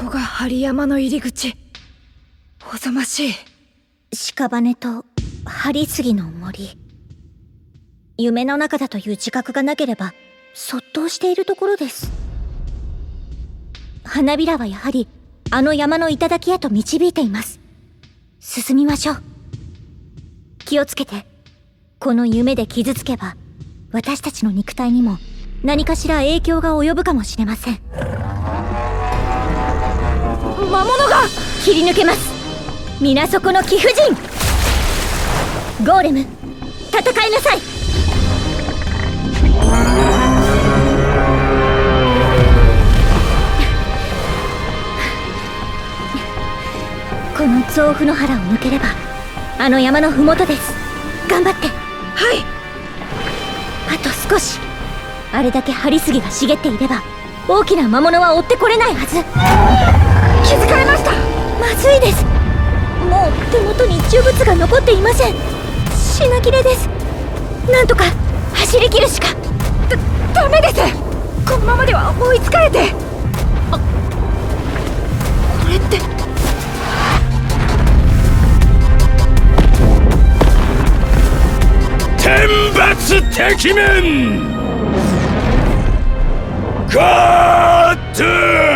ここが針山の入り口。おぞましい。屍と針杉の森。夢の中だという自覚がなければそっとしているところです。花びらはやはりあの山の頂へと導いています。進みましょう。気をつけて。この夢で傷つけば私たちの肉体にも何かしら影響が及ぶかもしれません。魔物が切り抜けます。皆底の貴婦人。ゴーレム戦いなさい。この臓腑の腹を抜ければあの山の麓です。頑張って。はい。あと少し。あれだけ張り杉が茂っていれば大きな魔物は追ってこれないはずっていません。品切れです。なんとか走り切るしか。ダメです。このままでは追いつかれて。あこれって。天罰敵面ゴッド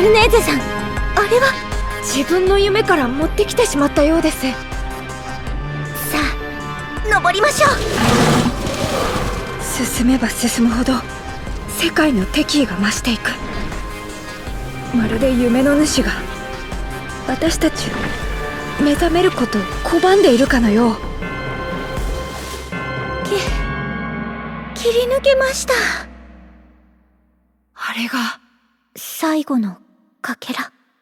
ルネーゼさん。あれは自分の夢から持ってきてしまったようです。さあ登りましょう。進めば進むほど世界の敵意が増していく。まるで夢の主が私たちを目覚めることを拒んでいるかのよう。切り抜けました。あれが最後のかけら。